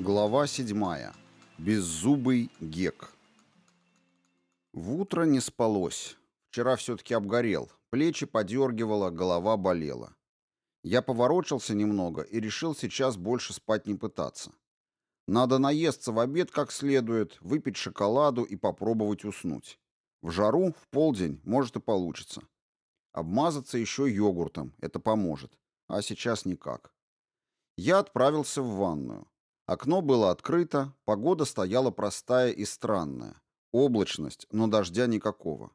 Глава 7. Беззубый гек. В утро не спалось. Вчера все-таки обгорел. Плечи подергивало, голова болела. Я поворочился немного и решил сейчас больше спать не пытаться. Надо наесться в обед как следует, выпить шоколаду и попробовать уснуть. В жару, в полдень, может и получится. Обмазаться еще йогуртом, это поможет. А сейчас никак. Я отправился в ванную. Окно было открыто, погода стояла простая и странная. Облачность, но дождя никакого.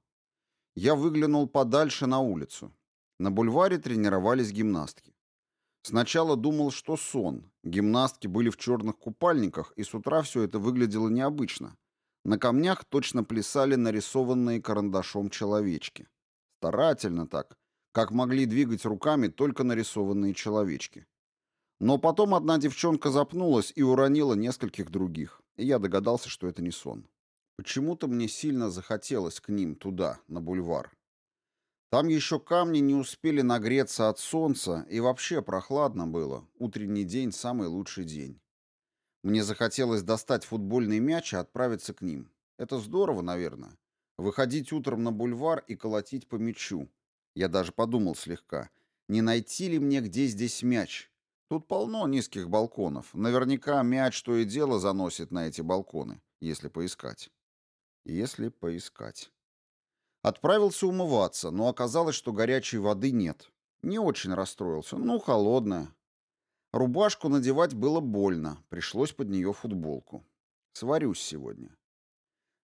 Я выглянул подальше на улицу. На бульваре тренировались гимнастки. Сначала думал, что сон. Гимнастки были в черных купальниках, и с утра все это выглядело необычно. На камнях точно плясали нарисованные карандашом человечки. Старательно так, как могли двигать руками только нарисованные человечки. Но потом одна девчонка запнулась и уронила нескольких других, и я догадался, что это не сон. Почему-то мне сильно захотелось к ним туда, на бульвар. Там еще камни не успели нагреться от солнца, и вообще прохладно было. Утренний день — самый лучший день. Мне захотелось достать футбольный мяч и отправиться к ним. Это здорово, наверное. Выходить утром на бульвар и колотить по мячу. Я даже подумал слегка, не найти ли мне где здесь мяч, Тут полно низких балконов. Наверняка мяч то и дело заносит на эти балконы, если поискать. Если поискать. Отправился умываться, но оказалось, что горячей воды нет. Не очень расстроился. Ну, холодная. Рубашку надевать было больно. Пришлось под нее футболку. Сварюсь сегодня.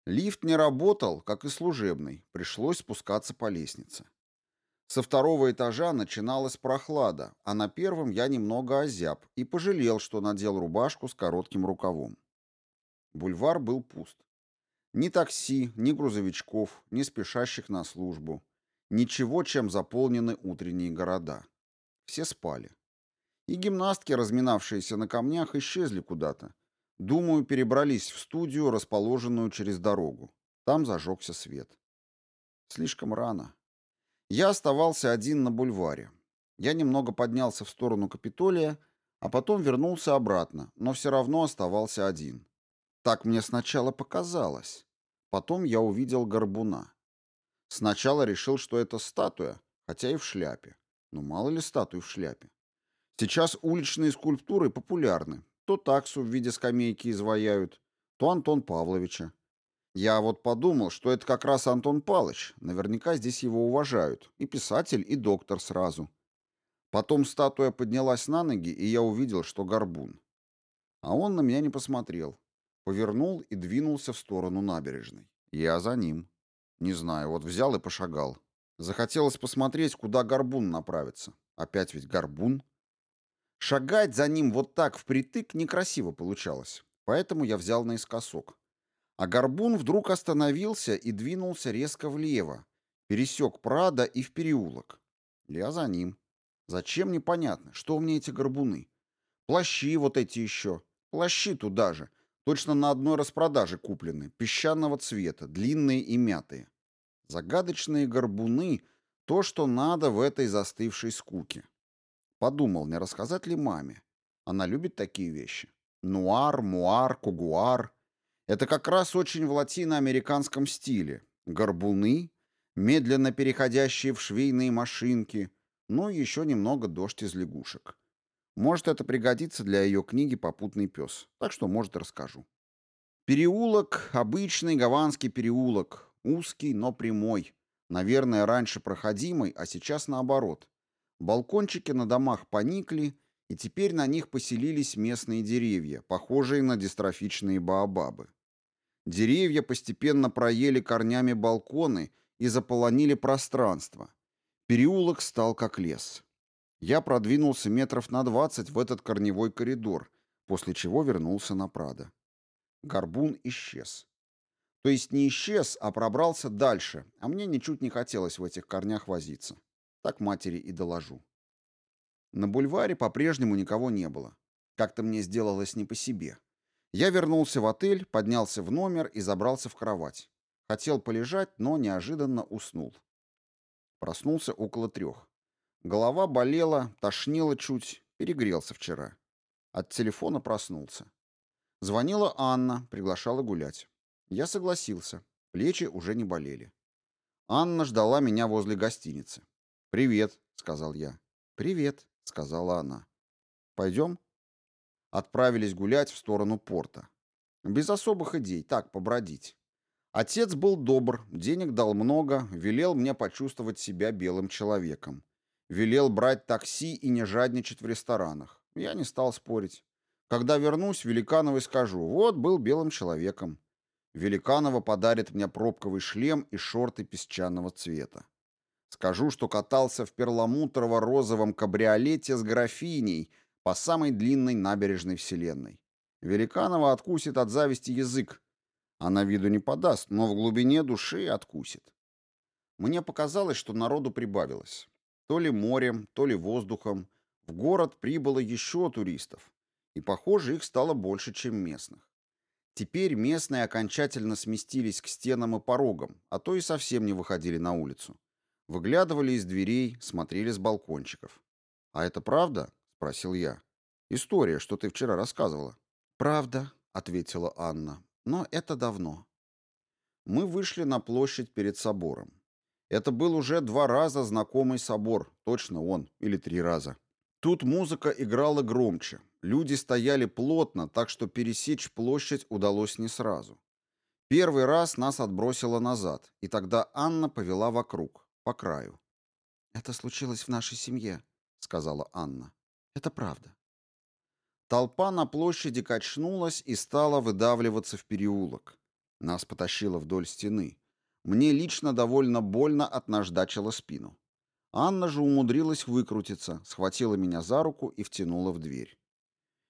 Лифт не работал, как и служебный. Пришлось спускаться по лестнице. Со второго этажа начиналась прохлада, а на первом я немного озяб и пожалел, что надел рубашку с коротким рукавом. Бульвар был пуст. Ни такси, ни грузовичков, ни спешащих на службу. Ничего, чем заполнены утренние города. Все спали. И гимнастки, разминавшиеся на камнях, исчезли куда-то. Думаю, перебрались в студию, расположенную через дорогу. Там зажегся свет. Слишком рано. Я оставался один на бульваре. Я немного поднялся в сторону Капитолия, а потом вернулся обратно, но все равно оставался один. Так мне сначала показалось. Потом я увидел горбуна. Сначала решил, что это статуя, хотя и в шляпе. Но мало ли статуй в шляпе. Сейчас уличные скульптуры популярны. То таксу в виде скамейки изваяют, то Антон Павловича. Я вот подумал, что это как раз Антон Палыч. Наверняка здесь его уважают. И писатель, и доктор сразу. Потом статуя поднялась на ноги, и я увидел, что горбун. А он на меня не посмотрел. Повернул и двинулся в сторону набережной. Я за ним. Не знаю, вот взял и пошагал. Захотелось посмотреть, куда горбун направится. Опять ведь горбун. Шагать за ним вот так впритык некрасиво получалось. Поэтому я взял наискосок. А горбун вдруг остановился и двинулся резко влево, пересек Прада и в переулок. Я за ним. Зачем, непонятно. Что у меня эти горбуны? Плащи вот эти еще. Плащи туда же. Точно на одной распродаже куплены. Песчаного цвета, длинные и мятые. Загадочные горбуны — то, что надо в этой застывшей скуке. Подумал, не рассказать ли маме. Она любит такие вещи. Нуар, муар, кугуар — это как раз очень в латиноамериканском стиле. Горбуны, медленно переходящие в швейные машинки, ну и еще немного дождь из лягушек. Может, это пригодится для ее книги «Попутный пес», так что, может, расскажу. Переулок — обычный гаванский переулок, узкий, но прямой. Наверное, раньше проходимый, а сейчас наоборот. Балкончики на домах поникли, и теперь на них поселились местные деревья, похожие на дистрофичные баобабы. Деревья постепенно проели корнями балконы и заполонили пространство. Переулок стал как лес. Я продвинулся метров на двадцать в этот корневой коридор, после чего вернулся на Прадо. Горбун исчез. То есть не исчез, а пробрался дальше, а мне ничуть не хотелось в этих корнях возиться. Так матери и доложу. На бульваре по-прежнему никого не было. Как-то мне сделалось не по себе. Я вернулся в отель, поднялся в номер и забрался в кровать. Хотел полежать, но неожиданно уснул. Проснулся около трех. Голова болела, тошнило чуть, перегрелся вчера. От телефона проснулся. Звонила Анна, приглашала гулять. Я согласился. Плечи уже не болели. Анна ждала меня возле гостиницы. «Привет», — сказал я. «Привет», — сказала она. «Пойдем?» Отправились гулять в сторону порта. Без особых идей, так, побродить. Отец был добр, денег дал много, велел мне почувствовать себя белым человеком. Велел брать такси и не жадничать в ресторанах. Я не стал спорить. Когда вернусь, Великановой скажу, вот был белым человеком. Великанова подарит мне пробковый шлем и шорты песчаного цвета. Скажу, что катался в перламутрово-розовом кабриолете с графиней по самой длинной набережной Вселенной. Великанова откусит от зависти язык. Она виду не подаст, но в глубине души откусит. Мне показалось, что народу прибавилось. То ли морем, то ли воздухом. В город прибыло еще туристов. И, похоже, их стало больше, чем местных. Теперь местные окончательно сместились к стенам и порогам, а то и совсем не выходили на улицу. Выглядывали из дверей, смотрели с балкончиков. «А это правда?» — спросил я. «История, что ты вчера рассказывала». «Правда», — ответила Анна. «Но это давно». Мы вышли на площадь перед собором. Это был уже два раза знакомый собор, точно он, или три раза. Тут музыка играла громче, Люди стояли плотно, так что пересечь площадь удалось не сразу. Первый раз нас отбросило назад, и тогда Анна повела вокруг, по краю. «Это случилось в нашей семье», — сказала Анна. «Это правда». Толпа на площади качнулась и стала выдавливаться в переулок. Нас потащило вдоль стены. Мне лично довольно больно отнаждачила спину. Анна же умудрилась выкрутиться, схватила меня за руку и втянула в дверь.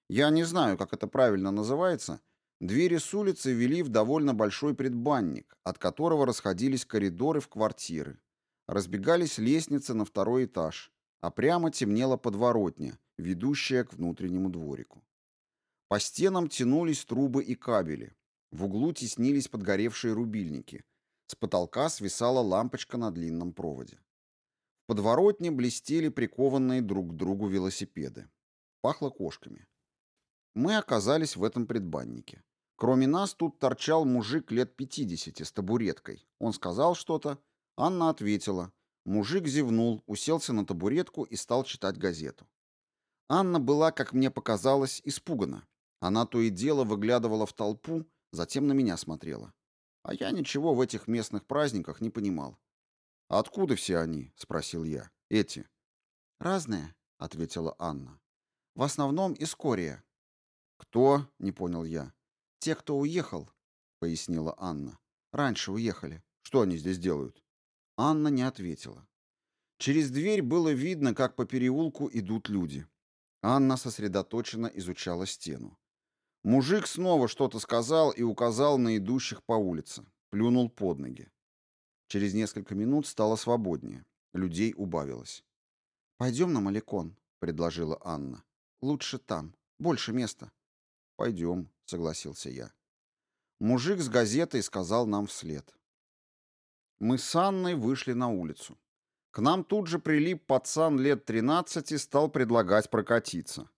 Я не знаю, как это правильно называется. Двери с улицы вели в довольно большой предбанник, от которого расходились коридоры в квартиры. Разбегались лестницы на второй этаж, а прямо темнела подворотня, ведущая к внутреннему дворику. По стенам тянулись трубы и кабели. В углу теснились подгоревшие рубильники. С потолка свисала лампочка на длинном проводе. В подворотне блестели прикованные друг к другу велосипеды. Пахло кошками. Мы оказались в этом предбаннике. Кроме нас тут торчал мужик лет 50 с табуреткой. Он сказал что-то, Анна ответила. Мужик зевнул, уселся на табуретку и стал читать газету. Анна была, как мне показалось, испугана. Она то и дело выглядывала в толпу, затем на меня смотрела. А я ничего в этих местных праздниках не понимал. «Откуда все они?» — спросил я. «Эти». «Разные», — ответила Анна. «В основном из Корея. «Кто?» — не понял я. «Те, кто уехал», — пояснила Анна. «Раньше уехали. Что они здесь делают?» Анна не ответила. Через дверь было видно, как по переулку идут люди. Анна сосредоточенно изучала стену. Мужик снова что-то сказал и указал на идущих по улице. Плюнул под ноги. Через несколько минут стало свободнее. Людей убавилось. «Пойдем на Маликон», — предложила Анна. «Лучше там. Больше места». «Пойдем», — согласился я. Мужик с газетой сказал нам вслед. Мы с Анной вышли на улицу. К нам тут же прилип пацан лет 13 и стал предлагать прокатиться.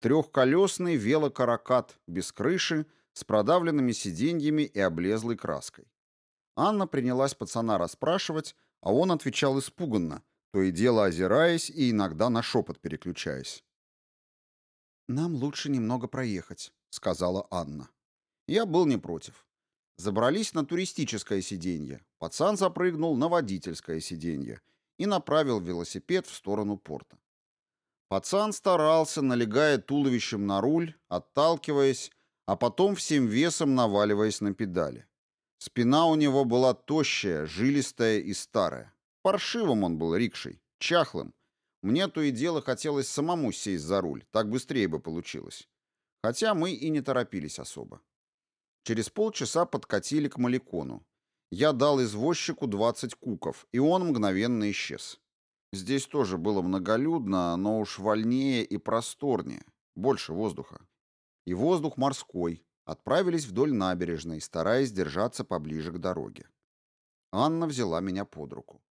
Трехколесный велокаракат, без крыши, с продавленными сиденьями и облезлой краской. Анна принялась пацана расспрашивать, а он отвечал испуганно, то и дело озираясь и иногда на шепот переключаясь. «Нам лучше немного проехать», — сказала Анна. Я был не против. Забрались на туристическое сиденье. Пацан запрыгнул на водительское сиденье и направил велосипед в сторону порта. Пацан старался, налегая туловищем на руль, отталкиваясь, а потом всем весом наваливаясь на педали. Спина у него была тощая, жилистая и старая. Паршивым он был рикшей, чахлым. Мне то и дело хотелось самому сесть за руль, так быстрее бы получилось. Хотя мы и не торопились особо. Через полчаса подкатили к Маликону. Я дал извозчику 20 куков, и он мгновенно исчез. Здесь тоже было многолюдно, но уж вольнее и просторнее, больше воздуха. И воздух морской. Отправились вдоль набережной, стараясь держаться поближе к дороге. Анна взяла меня под руку.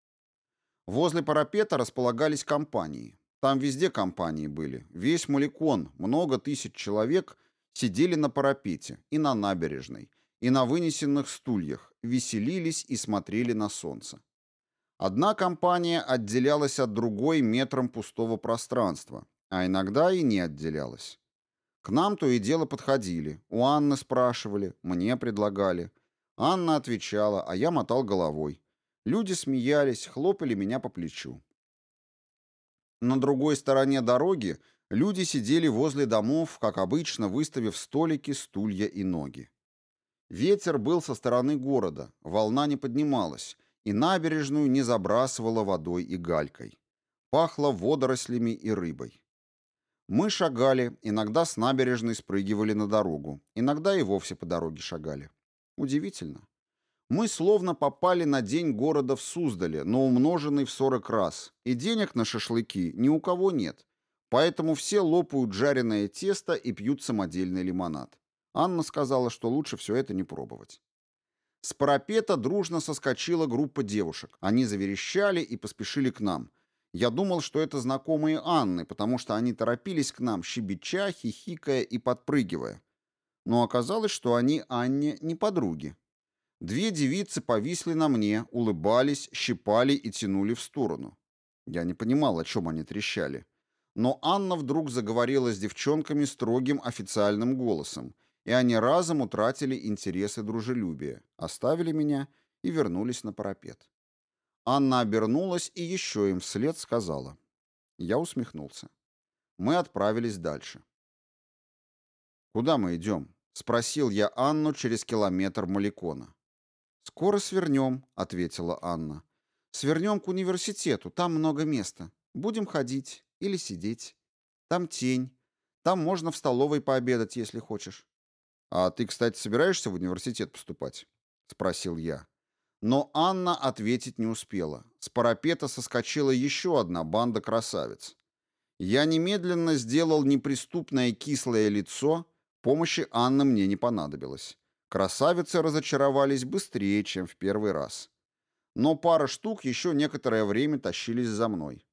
Возле парапета располагались компании. Там везде компании были. Весь Маликон, много тысяч человек, сидели на парапете и на набережной, и на вынесенных стульях, веселились и смотрели на солнце. Одна компания отделялась от другой метром пустого пространства, а иногда и не отделялась. К нам то и дело подходили, у Анны спрашивали, мне предлагали. Анна отвечала, а я мотал головой. Люди смеялись, хлопали меня по плечу. На другой стороне дороги люди сидели возле домов, как обычно, выставив столики, стулья и ноги. Ветер был со стороны города, волна не поднималась, и набережную не забрасывала водой и галькой. Пахло водорослями и рыбой. Мы шагали, иногда с набережной спрыгивали на дорогу, иногда и вовсе по дороге шагали. Удивительно. Мы словно попали на день города в Суздале, но умноженный в 40 раз, и денег на шашлыки ни у кого нет, поэтому все лопают жареное тесто и пьют самодельный лимонад. Анна сказала, что лучше все это не пробовать. С парапета дружно соскочила группа девушек. Они заверещали и поспешили к нам. Я думал, что это знакомые Анны, потому что они торопились к нам, щебеча, хихикая и подпрыгивая. Но оказалось, что они Анне не подруги. Две девицы повисли на мне, улыбались, щипали и тянули в сторону. Я не понимал, о чем они трещали. Но Анна вдруг заговорила с девчонками строгим официальным голосом, и они разом утратили интерес и дружелюбие, оставили меня и вернулись на парапет. Анна обернулась и еще им вслед сказала. Я усмехнулся. Мы отправились дальше. «Куда мы идем?» — спросил я Анну через километр Маликона. «Скоро свернем», — ответила Анна. «Свернем к университету, там много места. Будем ходить или сидеть. Там тень. Там можно в столовой пообедать, если хочешь. «А ты, кстати, собираешься в университет поступать?» — спросил я. Но Анна ответить не успела. С парапета соскочила еще одна банда красавиц. Я немедленно сделал неприступное кислое лицо, помощи Анны мне не понадобилось. Красавицы разочаровались быстрее, чем в первый раз. Но пара штук еще некоторое время тащились за мной.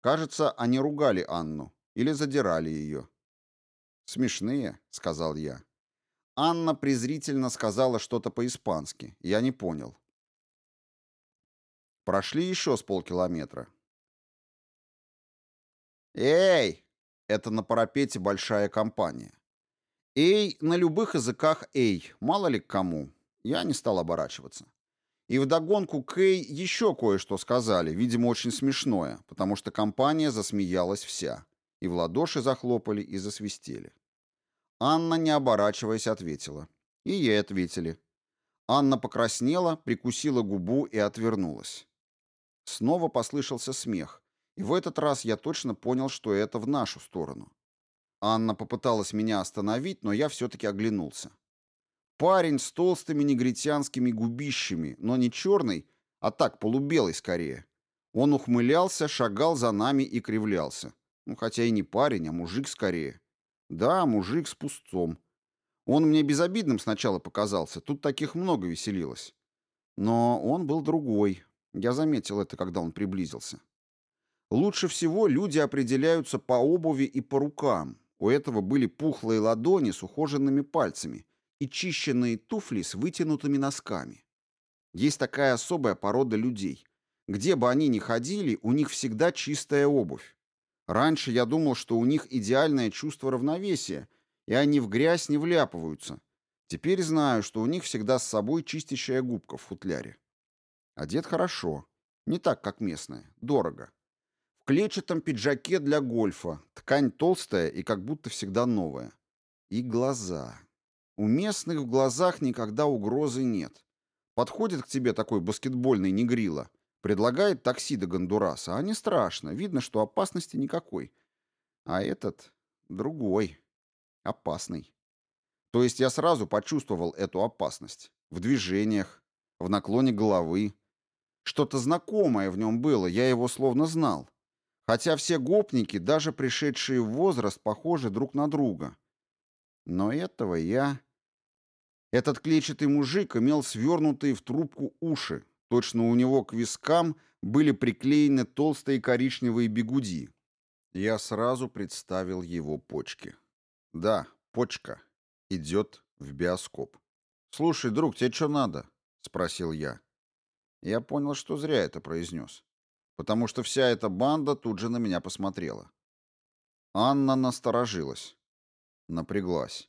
Кажется, они ругали Анну или задирали ее. «Смешные», — сказал я. Анна презрительно сказала что-то по-испански. Я не понял. Прошли еще с полкилометра. «Эй!» — это на парапете большая компания. «Эй» на любых языках «эй», мало ли к кому. Я не стал оборачиваться. И вдогонку Кей еще кое-что сказали, видимо, очень смешное, потому что компания засмеялась вся. И в ладоши захлопали, и засвистели. Анна, не оборачиваясь, ответила. И ей ответили. Анна покраснела, прикусила губу и отвернулась. Снова послышался смех, и в этот раз я точно понял, что это в нашу сторону. Анна попыталась меня остановить, но я все-таки оглянулся. Парень с толстыми негритянскими губищами, но не черный, а так полубелый скорее. Он ухмылялся, шагал за нами и кривлялся. Ну, хотя и не парень, а мужик скорее. Да, мужик с пустцом. Он мне безобидным сначала показался, тут таких много веселилось. Но он был другой. Я заметил это, когда он приблизился. Лучше всего люди определяются по обуви и по рукам. У этого были пухлые ладони с ухоженными пальцами и чищенные туфли с вытянутыми носками. Есть такая особая порода людей. Где бы они ни ходили, у них всегда чистая обувь. Раньше я думал, что у них идеальное чувство равновесия, и они в грязь не вляпываются. Теперь знаю, что у них всегда с собой чистящая губка в футляре. Одет хорошо. Не так, как местная. Дорого. В клетчатом пиджаке для гольфа. Ткань толстая и как будто всегда новая. И глаза. У местных в глазах никогда угрозы нет. Подходит к тебе такой баскетбольный негрила — Предлагает такси до Гондураса, а не страшно, видно, что опасности никакой. А этот другой, опасный. То есть я сразу почувствовал эту опасность. В движениях, в наклоне головы. Что-то знакомое в нем было, я его словно знал. Хотя все гопники, даже пришедшие в возраст, похожи друг на друга. Но этого я... Этот клетчатый мужик имел свернутые в трубку уши, Точно у него к вискам были приклеены толстые коричневые бегуди. Я сразу представил его почки. Да, почка. идет в биоскоп. «Слушай, друг, тебе что надо?» — спросил я. Я понял, что зря это произнес, потому что вся эта банда тут же на меня посмотрела. Анна насторожилась, напряглась.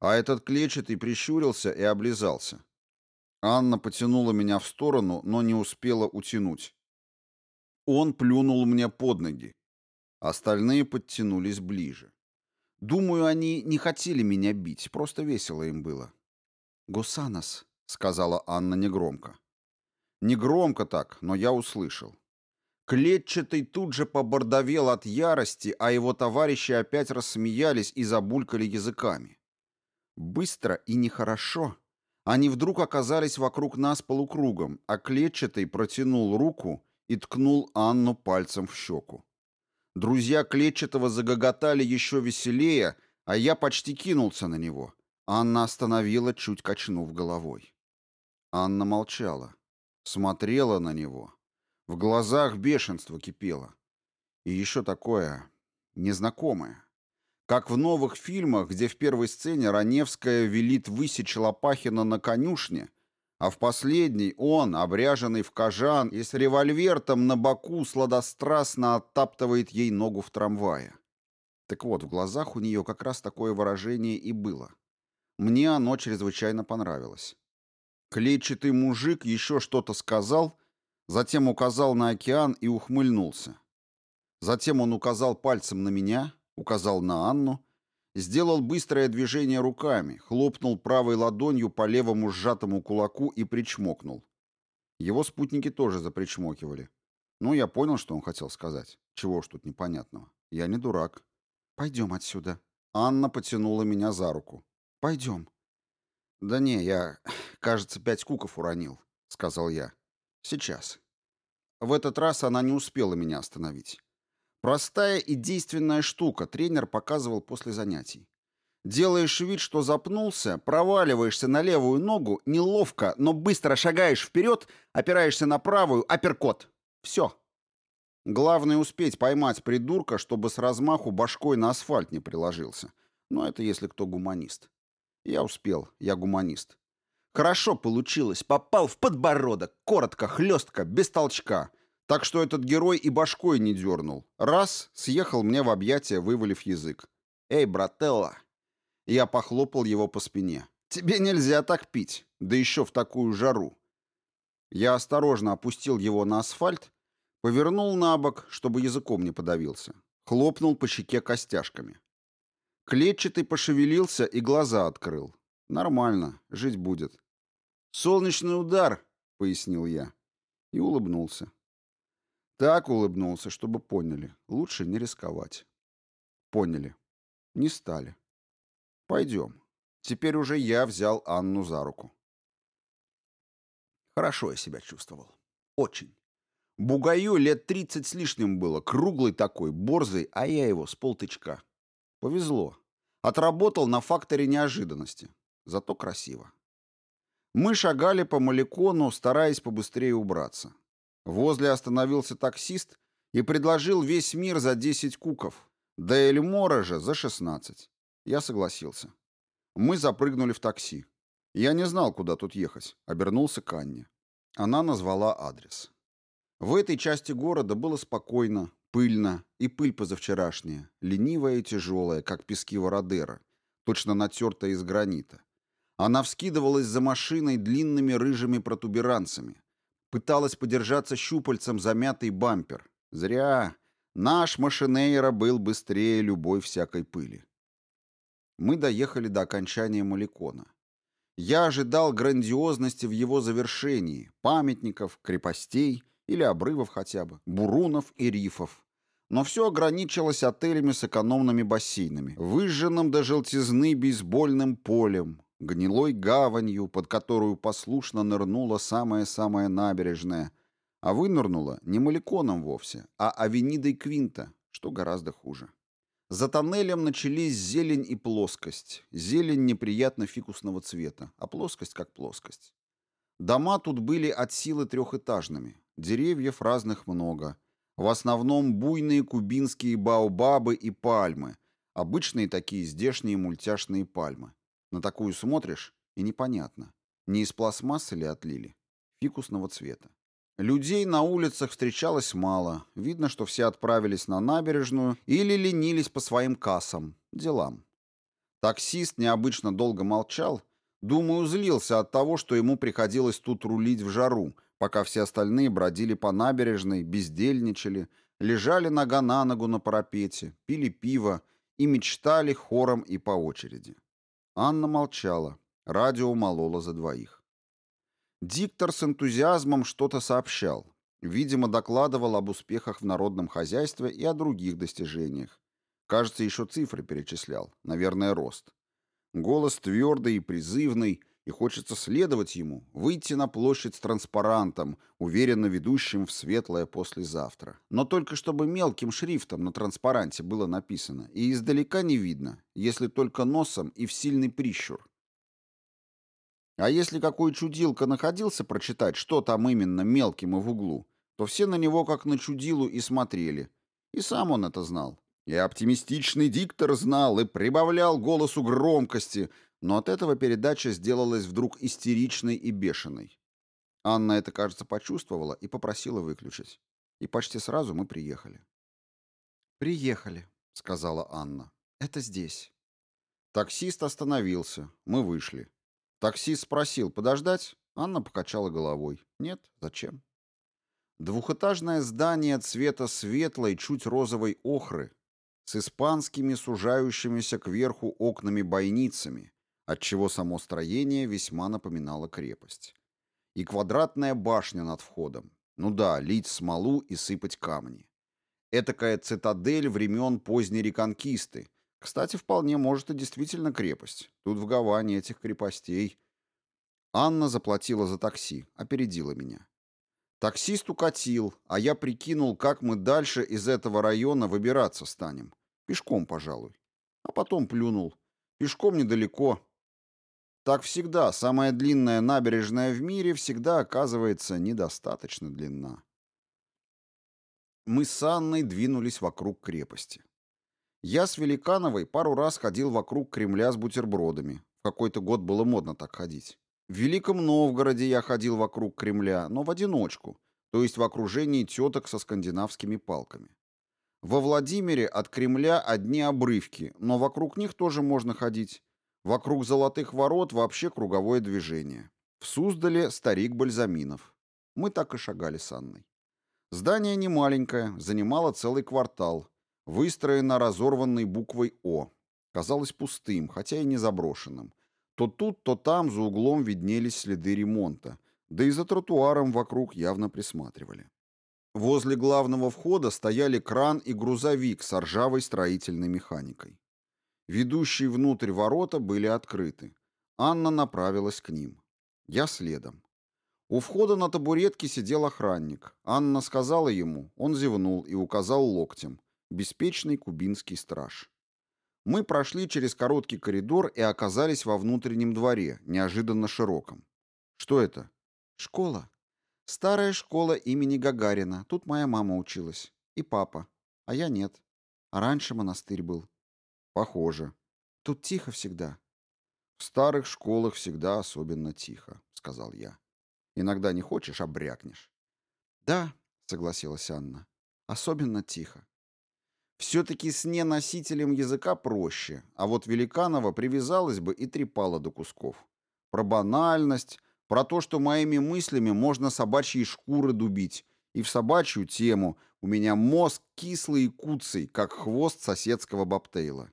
А этот клетчатый прищурился и облизался. Анна потянула меня в сторону, но не успела утянуть. Он плюнул мне под ноги. Остальные подтянулись ближе. Думаю, они не хотели меня бить, просто весело им было. «Гусанос», — сказала Анна негромко. Негромко так, но я услышал. Клетчатый тут же побордовел от ярости, а его товарищи опять рассмеялись и забулькали языками. Быстро и нехорошо они вдруг оказались вокруг нас полукругом, а клетчатый протянул руку и ткнул Анну пальцем в щеку. Друзья клетчатого загоготали еще веселее, а я почти кинулся на него. Анна остановила, чуть качнув головой. Анна молчала, смотрела на него. В глазах бешенство кипело. И еще такое незнакомое. Как в новых фильмах, где в первой сцене Раневская велит высечь Лопахина на конюшне, а в последней он, обряженный в кожан и с револьвертом на боку, сладострастно оттаптывает ей ногу в трамвае. Так вот, в глазах у нее как раз такое выражение и было. Мне оно чрезвычайно понравилось. Клетчатый мужик еще что-то сказал, затем указал на океан и ухмыльнулся. Затем он указал пальцем на меня, указал на Анну Сделал быстрое движение руками, хлопнул правой ладонью по левому сжатому кулаку и причмокнул. Его спутники тоже запричмокивали. Ну, я понял, что он хотел сказать. Чего уж тут непонятного. Я не дурак. «Пойдем отсюда». Анна потянула меня за руку. «Пойдем». «Да не, я, кажется, пять куков уронил», — сказал я. «Сейчас». В этот раз она не успела меня остановить. Простая и действенная штука, тренер показывал после занятий. Делаешь вид, что запнулся, проваливаешься на левую ногу, неловко, но быстро шагаешь вперед, опираешься на правую, апперкот. Все. Главное успеть поймать придурка, чтобы с размаху башкой на асфальт не приложился. Но это если кто гуманист. Я успел, я гуманист. Хорошо получилось, попал в подбородок, коротко, хлестко, без толчка. Так что этот герой и башкой не дернул. Раз, съехал мне в объятия, вывалив язык. «Эй, брателла!» Я похлопал его по спине. «Тебе нельзя так пить, да еще в такую жару». Я осторожно опустил его на асфальт, повернул на бок, чтобы языком не подавился. Хлопнул по щеке костяшками. Клетчатый пошевелился и глаза открыл. Нормально, жить будет. «Солнечный удар», — пояснил я. И улыбнулся. Так улыбнулся, чтобы поняли. Лучше не рисковать. Поняли. Не стали. Пойдем. Теперь уже я взял Анну за руку. Хорошо я себя чувствовал. Очень. Бугаю лет тридцать с лишним было, круглый такой, борзый, а я его с полтычка. Повезло. Отработал на факторе неожиданности. Зато красиво. Мы шагали по Маликону, стараясь побыстрее убраться. Возле остановился таксист и предложил весь мир за 10 куков, да Эльмора же за 16. Я согласился. Мы запрыгнули в такси. Я не знал, куда тут ехать. Обернулся к Анне. Она назвала адрес. В этой части города было спокойно, пыльно, и пыль позавчерашняя, ленивая и тяжелая, как пески Вородера, точно натертая из гранита. Она вскидывалась за машиной длинными рыжими протуберанцами, Пыталась подержаться щупальцем замятый бампер. Зря. Наш машинейра был быстрее любой всякой пыли. Мы доехали до окончания Маликона. Я ожидал грандиозности в его завершении, памятников, крепостей или обрывов хотя бы, бурунов и рифов. Но все ограничилось отелями с экономными бассейнами, выжженным до желтизны бейсбольным полем, гнилой гаванью, под которую послушно нырнула самая-самая набережная, а вынырнула не Маликоном вовсе, а Авенидой Квинта, что гораздо хуже. За тоннелем начались зелень и плоскость. Зелень неприятно фикусного цвета, а плоскость как плоскость. Дома тут были от силы трехэтажными, деревьев разных много. В основном буйные кубинские баобабы и пальмы, обычные такие здешние мультяшные пальмы. На такую смотришь, и непонятно, не из пластмассы ли отлили, фикусного цвета. Людей на улицах встречалось мало, видно, что все отправились на набережную или ленились по своим кассам, делам. Таксист необычно долго молчал, думаю, злился от того, что ему приходилось тут рулить в жару, пока все остальные бродили по набережной, бездельничали, лежали нога на ногу на парапете, пили пиво и мечтали хором и по очереди. Анна молчала, радио мололо за двоих. Диктор с энтузиазмом что-то сообщал. Видимо, докладывал об успехах в народном хозяйстве и о других достижениях. Кажется, еще цифры перечислял. Наверное, рост. Голос твердый и призывный, и хочется следовать ему, выйти на площадь с транспарантом, уверенно ведущим в светлое послезавтра. Но только чтобы мелким шрифтом на транспаранте было написано, и издалека не видно, если только носом и в сильный прищур. А если какой чудилка находился прочитать, что там именно мелким и в углу, то все на него как на чудилу и смотрели. И сам он это знал. И оптимистичный диктор знал, и прибавлял голосу громкости, но от этого передача сделалась вдруг истеричной и бешеной. Анна это, кажется, почувствовала и попросила выключить. И почти сразу мы приехали. «Приехали», — сказала Анна. «Это здесь». Таксист остановился. Мы вышли. Таксист спросил, подождать? Анна покачала головой. Нет, зачем? Двухэтажное здание цвета светлой, чуть розовой охры, с испанскими сужающимися кверху окнами-бойницами, отчего само строение весьма напоминало крепость. И квадратная башня над входом. Ну да, лить смолу и сыпать камни. Этакая цитадель времен поздней реконкисты, кстати, вполне может и действительно крепость. Тут в Гаване этих крепостей. Анна заплатила за такси, опередила меня. Таксист укатил, а я прикинул, как мы дальше из этого района выбираться станем. Пешком, пожалуй. А потом плюнул. Пешком недалеко. Так всегда, самая длинная набережная в мире всегда оказывается недостаточно длинна. Мы с Анной двинулись вокруг крепости. Я с Великановой пару раз ходил вокруг Кремля с бутербродами. В какой-то год было модно так ходить. В Великом Новгороде я ходил вокруг Кремля, но в одиночку, то есть в окружении теток со скандинавскими палками. Во Владимире от Кремля одни обрывки, но вокруг них тоже можно ходить. Вокруг Золотых Ворот вообще круговое движение. В Суздале старик Бальзаминов. Мы так и шагали с Анной. Здание не маленькое, занимало целый квартал выстроена разорванной буквой «О». Казалось пустым, хотя и не заброшенным. То тут, то там за углом виднелись следы ремонта, да и за тротуаром вокруг явно присматривали. Возле главного входа стояли кран и грузовик с ржавой строительной механикой. Ведущие внутрь ворота были открыты. Анна направилась к ним. Я следом. У входа на табуретке сидел охранник. Анна сказала ему, он зевнул и указал локтем беспечный кубинский страж. Мы прошли через короткий коридор и оказались во внутреннем дворе, неожиданно широком. Что это? Школа. Старая школа имени Гагарина. Тут моя мама училась. И папа. А я нет. А раньше монастырь был. Похоже. Тут тихо всегда. В старых школах всегда особенно тихо, сказал я. Иногда не хочешь, а брякнешь. Да, согласилась Анна. Особенно тихо. Все-таки с неносителем языка проще, а вот Великанова привязалась бы и трепала до кусков. Про банальность, про то, что моими мыслями можно собачьи шкуры дубить, и в собачью тему у меня мозг кислый и куцый, как хвост соседского бобтейла.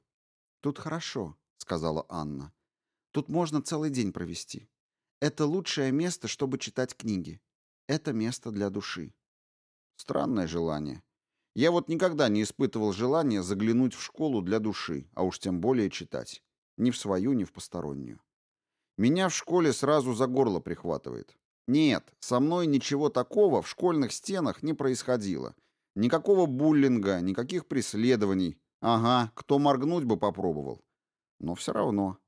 «Тут хорошо», — сказала Анна. «Тут можно целый день провести. Это лучшее место, чтобы читать книги. Это место для души». Странное желание. Я вот никогда не испытывал желания заглянуть в школу для души, а уж тем более читать. Ни в свою, ни в постороннюю. Меня в школе сразу за горло прихватывает. Нет, со мной ничего такого в школьных стенах не происходило. Никакого буллинга, никаких преследований. Ага, кто моргнуть бы попробовал. Но все равно.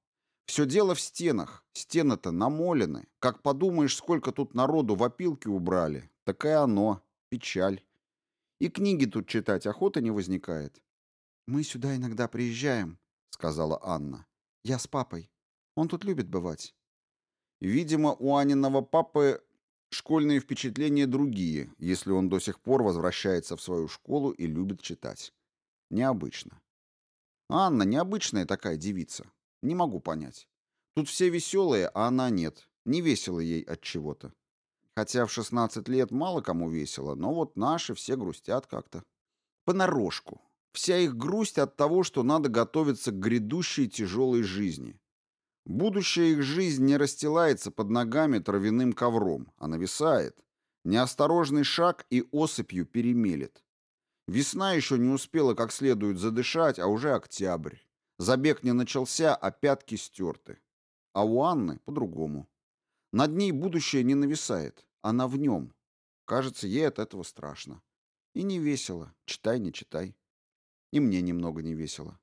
Все дело в стенах. Стены-то намолены. Как подумаешь, сколько тут народу в опилки убрали. Так и оно. Печаль. И книги тут читать охота не возникает. «Мы сюда иногда приезжаем», — сказала Анна. «Я с папой. Он тут любит бывать. Видимо, у Аниного папы школьные впечатления другие, если он до сих пор возвращается в свою школу и любит читать. Необычно. Анна необычная такая девица. Не могу понять. Тут все веселые, а она нет. Не весело ей от чего-то. Хотя в 16 лет мало кому весело, но вот наши все грустят как-то. Понарошку. Вся их грусть от того, что надо готовиться к грядущей тяжелой жизни. Будущая их жизнь не расстилается под ногами травяным ковром, а нависает. Неосторожный шаг и осыпью перемелет. Весна еще не успела как следует задышать, а уже октябрь. Забег не начался, а пятки стерты. А у Анны по-другому. Над ней будущее не нависает, она в нем. Кажется, ей от этого страшно. И не весело. Читай, не читай. И мне немного не весело.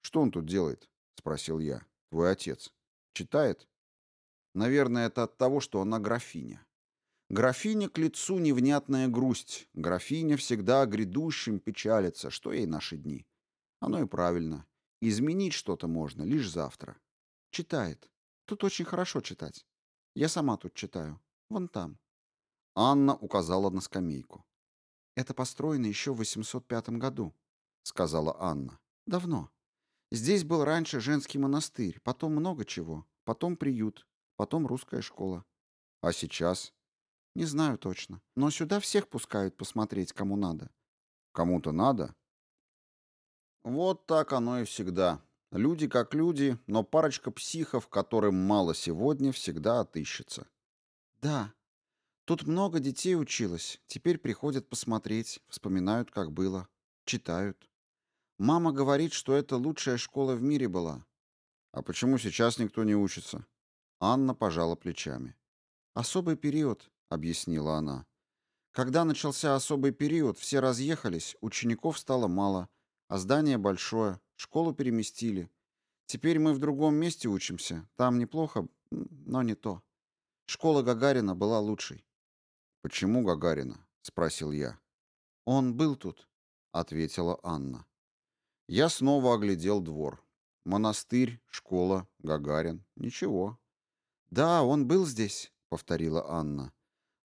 «Что он тут делает?» — спросил я. Твой отец. Читает? Наверное, это от того, что она графиня. Графиня к лицу невнятная грусть. Графиня всегда о грядущем печалится. Что ей наши дни? Оно и правильно. Изменить что-то можно лишь завтра. Читает. Тут очень хорошо читать. Я сама тут читаю. Вон там. Анна указала на скамейку. Это построено еще в 805 году, сказала Анна. Давно. Здесь был раньше женский монастырь, потом много чего, потом приют, потом русская школа. А сейчас? Не знаю точно, но сюда всех пускают посмотреть, кому надо. Кому-то надо? Вот так оно и всегда. Люди как люди, но парочка психов, которым мало сегодня, всегда отыщется. Да. Тут много детей училось. Теперь приходят посмотреть, вспоминают, как было, читают. Мама говорит, что это лучшая школа в мире была. А почему сейчас никто не учится? Анна пожала плечами. Особый период, объяснила она. Когда начался особый период, все разъехались, учеников стало мало, а здание большое, школу переместили. Теперь мы в другом месте учимся. Там неплохо, но не то. Школа Гагарина была лучшей. Почему Гагарина? спросил я. Он был тут, ответила Анна. Я снова оглядел двор. Монастырь, школа, Гагарин. Ничего. «Да, он был здесь», — повторила Анна.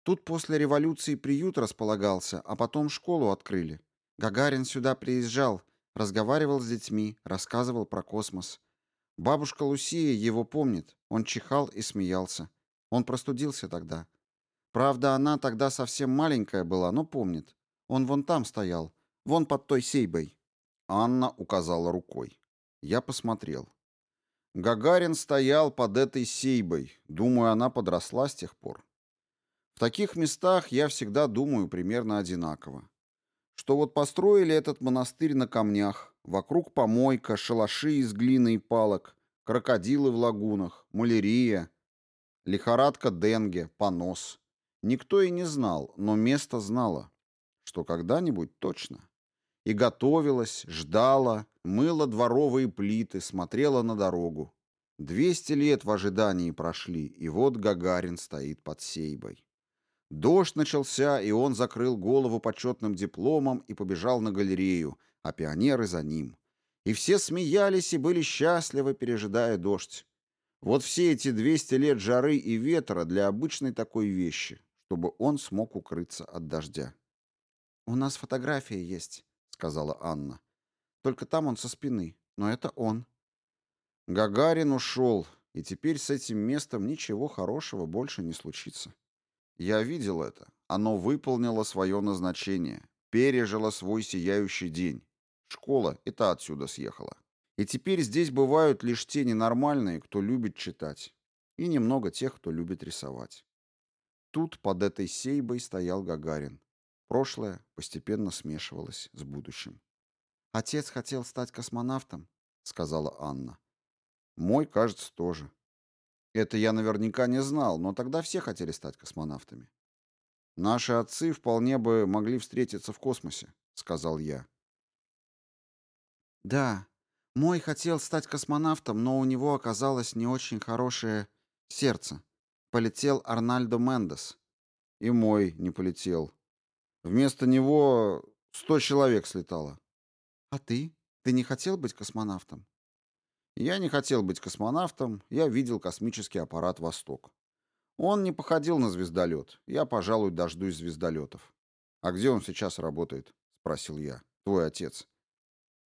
«Тут после революции приют располагался, а потом школу открыли. Гагарин сюда приезжал, разговаривал с детьми, рассказывал про космос. Бабушка Лусия его помнит. Он чихал и смеялся. Он простудился тогда. Правда, она тогда совсем маленькая была, но помнит. Он вон там стоял, вон под той сейбой». Анна указала рукой. Я посмотрел. Гагарин стоял под этой сейбой. Думаю, она подросла с тех пор. Таких местах я всегда думаю примерно одинаково. Что вот построили этот монастырь на камнях, вокруг помойка, шалаши из глины и палок, крокодилы в лагунах, малярия, лихорадка денге, понос. Никто и не знал, но место знало, что когда-нибудь точно и готовилась, ждала, мыла дворовые плиты, смотрела на дорогу. Двести лет в ожидании прошли, и вот Гагарин стоит под сейбой. Дождь начался, и он закрыл голову почетным дипломом и побежал на галерею, а пионеры за ним. И все смеялись и были счастливы, пережидая дождь. Вот все эти 200 лет жары и ветра для обычной такой вещи, чтобы он смог укрыться от дождя. «У нас фотография есть», сказала Анна. Только там он со спины, но это он. Гагарин ушел, и теперь с этим местом ничего хорошего больше не случится. Я видел это. Оно выполнило свое назначение, пережило свой сияющий день. Школа и та отсюда съехала. И теперь здесь бывают лишь те ненормальные, кто любит читать, и немного тех, кто любит рисовать. Тут под этой сейбой стоял Гагарин. Прошлое постепенно смешивалось с будущим. «Отец хотел стать космонавтом», — сказала Анна. «Мой, кажется, тоже. Это я наверняка не знал, но тогда все хотели стать космонавтами. Наши отцы вполне бы могли встретиться в космосе», — сказал я. «Да, мой хотел стать космонавтом, но у него оказалось не очень хорошее сердце. Полетел Арнальдо Мендес». «И мой не полетел», Вместо него сто человек слетало. А ты? Ты не хотел быть космонавтом? Я не хотел быть космонавтом, я видел космический аппарат «Восток». Он не походил на звездолет. Я, пожалуй, дождусь звездолетов. «А где он сейчас работает?» — спросил я. «Твой отец».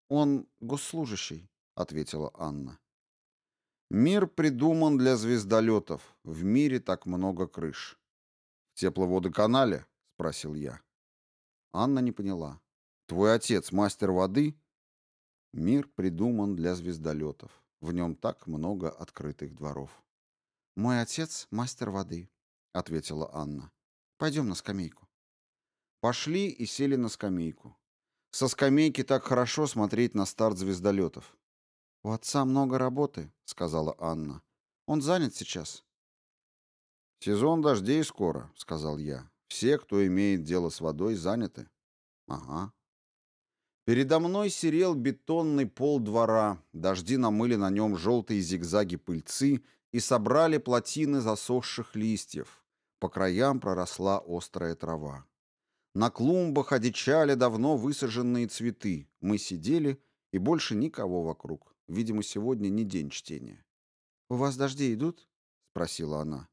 «Он госслужащий», — ответила Анна. «Мир придуман для звездолетов. В мире так много крыш». «В тепловодоканале?» — спросил я. Анна не поняла. «Твой отец мастер воды?» Мир придуман для звездолетов. В нем так много открытых дворов. «Мой отец — мастер воды», — ответила Анна. «Пойдем на скамейку». Пошли и сели на скамейку. Со скамейки так хорошо смотреть на старт звездолетов. «У отца много работы», — сказала Анна. «Он занят сейчас». «Сезон дождей скоро», — сказал я. «Все, кто имеет дело с водой, заняты». «Ага». Передо мной серел бетонный пол двора, дожди намыли на нем желтые зигзаги пыльцы и собрали плотины засохших листьев. По краям проросла острая трава. На клумбах одичали давно высаженные цветы. Мы сидели, и больше никого вокруг. Видимо, сегодня не день чтения. «У вас дожди идут?» — спросила она.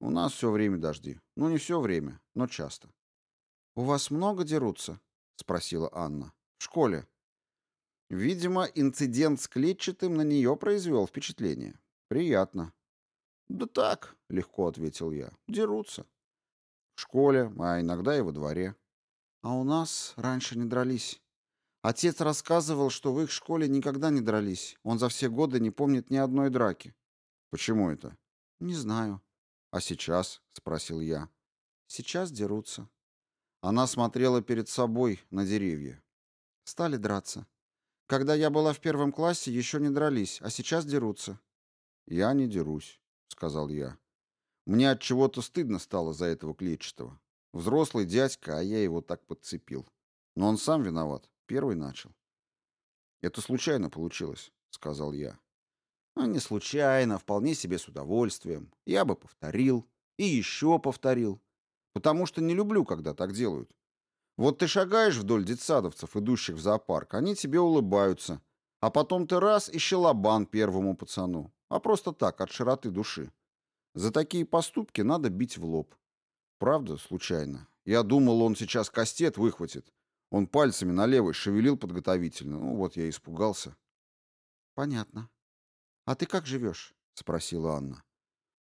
«У нас все время дожди. Ну, не все время, но часто». «У вас много дерутся?» — спросила Анна. «В школе». Видимо, инцидент с клетчатым на нее произвел впечатление. Приятно. Да так, легко ответил я. Дерутся. В школе, а иногда и во дворе. А у нас раньше не дрались. Отец рассказывал, что в их школе никогда не дрались. Он за все годы не помнит ни одной драки. Почему это? Не знаю. А сейчас? Спросил я. Сейчас дерутся. Она смотрела перед собой на деревья. Стали драться. Когда я была в первом классе, еще не дрались, а сейчас дерутся. «Я не дерусь», — сказал я. Мне от чего-то стыдно стало за этого клетчатого. Взрослый дядька, а я его так подцепил. Но он сам виноват, первый начал. «Это случайно получилось», — сказал я. «А не случайно, вполне себе с удовольствием. Я бы повторил. И еще повторил. Потому что не люблю, когда так делают. Вот ты шагаешь вдоль детсадовцев, идущих в зоопарк, они тебе улыбаются. А потом ты раз и щелобан первому пацану а просто так, от широты души. За такие поступки надо бить в лоб. Правда, случайно. Я думал, он сейчас кастет выхватит. Он пальцами на левой шевелил подготовительно. Ну, вот я испугался. Понятно. А ты как живешь? Спросила Анна.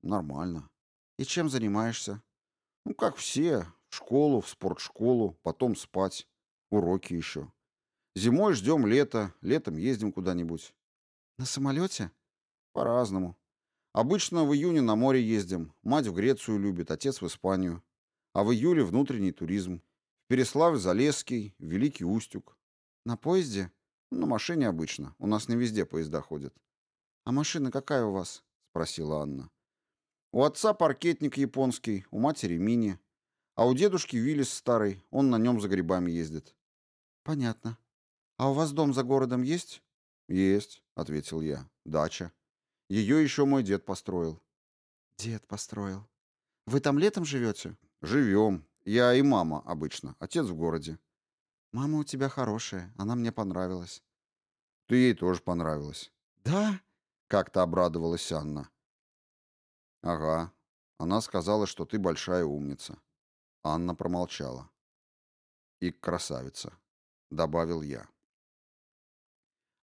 Нормально. И чем занимаешься? Ну, как все. Школу, в спортшколу, потом спать. Уроки еще. Зимой ждем лета, летом ездим куда-нибудь. На самолете? По-разному. Обычно в июне на море ездим. Мать в Грецию любит, отец в Испанию. А в июле внутренний туризм. В Переславль-Залесский, Великий Устюг. На поезде? На машине обычно. У нас не везде поезда ходят. А машина какая у вас? Спросила Анна. У отца паркетник японский, у матери мини. А у дедушки Виллис старый, он на нем за грибами ездит. Понятно. А у вас дом за городом есть? Есть, ответил я. Дача. Ее еще мой дед построил. Дед построил. Вы там летом живете? Живем. Я и мама обычно. Отец в городе. Мама у тебя хорошая. Она мне понравилась. Ты ей тоже понравилась. Да? Как-то обрадовалась Анна. Ага. Она сказала, что ты большая умница. Анна промолчала. И красавица, добавил я.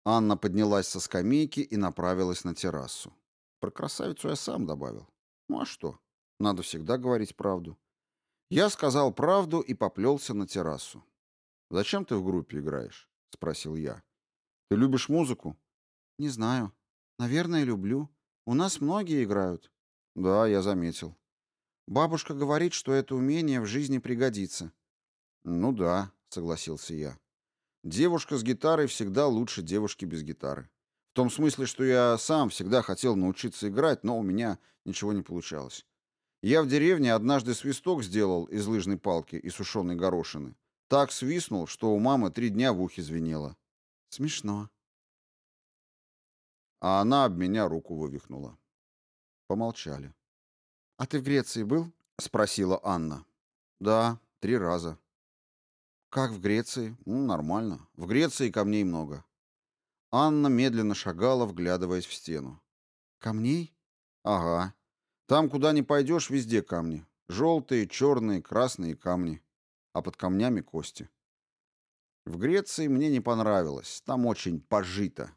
Анна поднялась со скамейки и направилась на террасу. Про красавицу я сам добавил. Ну а что? Надо всегда говорить правду. Я сказал правду и поплелся на террасу. «Зачем ты в группе играешь?» — спросил я. «Ты любишь музыку?» «Не знаю. Наверное, люблю. У нас многие играют». «Да, я заметил». «Бабушка говорит, что это умение в жизни пригодится». «Ну да», — согласился я. Девушка с гитарой всегда лучше девушки без гитары. В том смысле, что я сам всегда хотел научиться играть, но у меня ничего не получалось. Я в деревне однажды свисток сделал из лыжной палки и сушеной горошины. Так свистнул, что у мамы три дня в ухе звенело. Смешно. А она об меня руку вывихнула. Помолчали. «А ты в Греции был?» — спросила Анна. «Да, три раза». Как в Греции? Ну, нормально. В Греции камней много. Анна медленно шагала, вглядываясь в стену. «Камней?» «Ага. Там, куда ни пойдешь, везде камни. Желтые, черные, красные камни. А под камнями кости. В Греции мне не понравилось. Там очень пожито.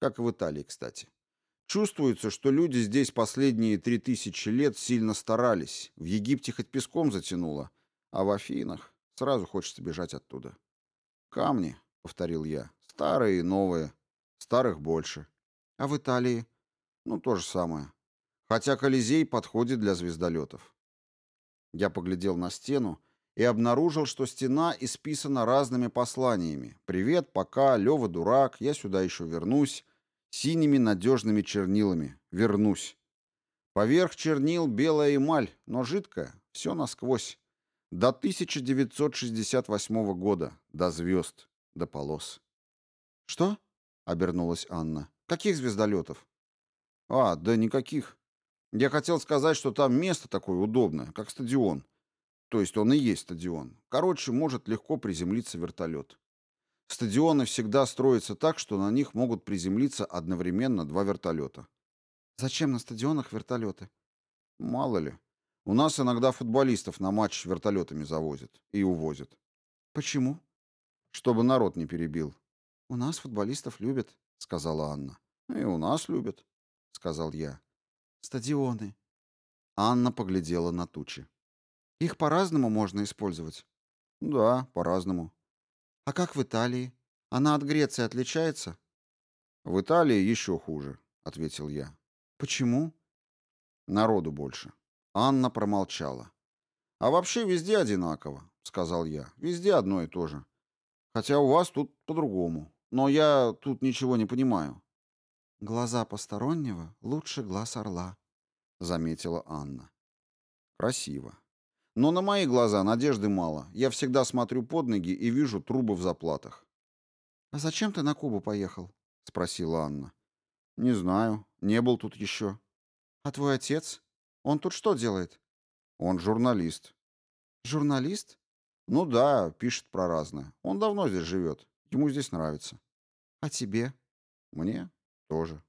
Как и в Италии, кстати. Чувствуется, что люди здесь последние три тысячи лет сильно старались. В Египте хоть песком затянуло, а в Афинах сразу хочется бежать оттуда. «Камни», — повторил я, — «старые и новые. Старых больше. А в Италии?» «Ну, то же самое. Хотя Колизей подходит для звездолетов». Я поглядел на стену и обнаружил, что стена исписана разными посланиями. «Привет, пока, Лёва дурак, я сюда еще вернусь», синими надежными чернилами. «Вернусь». Поверх чернил белая эмаль, но жидкая, все насквозь. До 1968 года, до звезд, до полос. «Что?» — обернулась Анна. «Каких звездолетов?» «А, да никаких. Я хотел сказать, что там место такое удобное, как стадион. То есть он и есть стадион. Короче, может легко приземлиться вертолет. Стадионы всегда строятся так, что на них могут приземлиться одновременно два вертолета. Зачем на стадионах вертолеты? Мало ли. У нас иногда футболистов на матч вертолетами завозят и увозят. Почему? Чтобы народ не перебил. У нас футболистов любят, сказала Анна. И у нас любят, сказал я. Стадионы. Анна поглядела на тучи. Их по-разному можно использовать. Да, по-разному. А как в Италии? Она от Греции отличается? В Италии еще хуже, ответил я. Почему? Народу больше. Анна промолчала. А вообще везде одинаково, сказал я. Везде одно и то же. Хотя у вас тут по-другому. Но я тут ничего не понимаю. Глаза постороннего лучше глаз орла, заметила Анна. Красиво. Но на мои глаза надежды мало. Я всегда смотрю под ноги и вижу трубы в заплатах. «А зачем ты на Кубу поехал?» — спросила Анна. «Не знаю. Не был тут еще». «А твой отец? Он тут что делает?» «Он журналист». «Журналист?» «Ну да, пишет про разное. Он давно здесь живет. Ему здесь нравится». «А тебе?» «Мне тоже».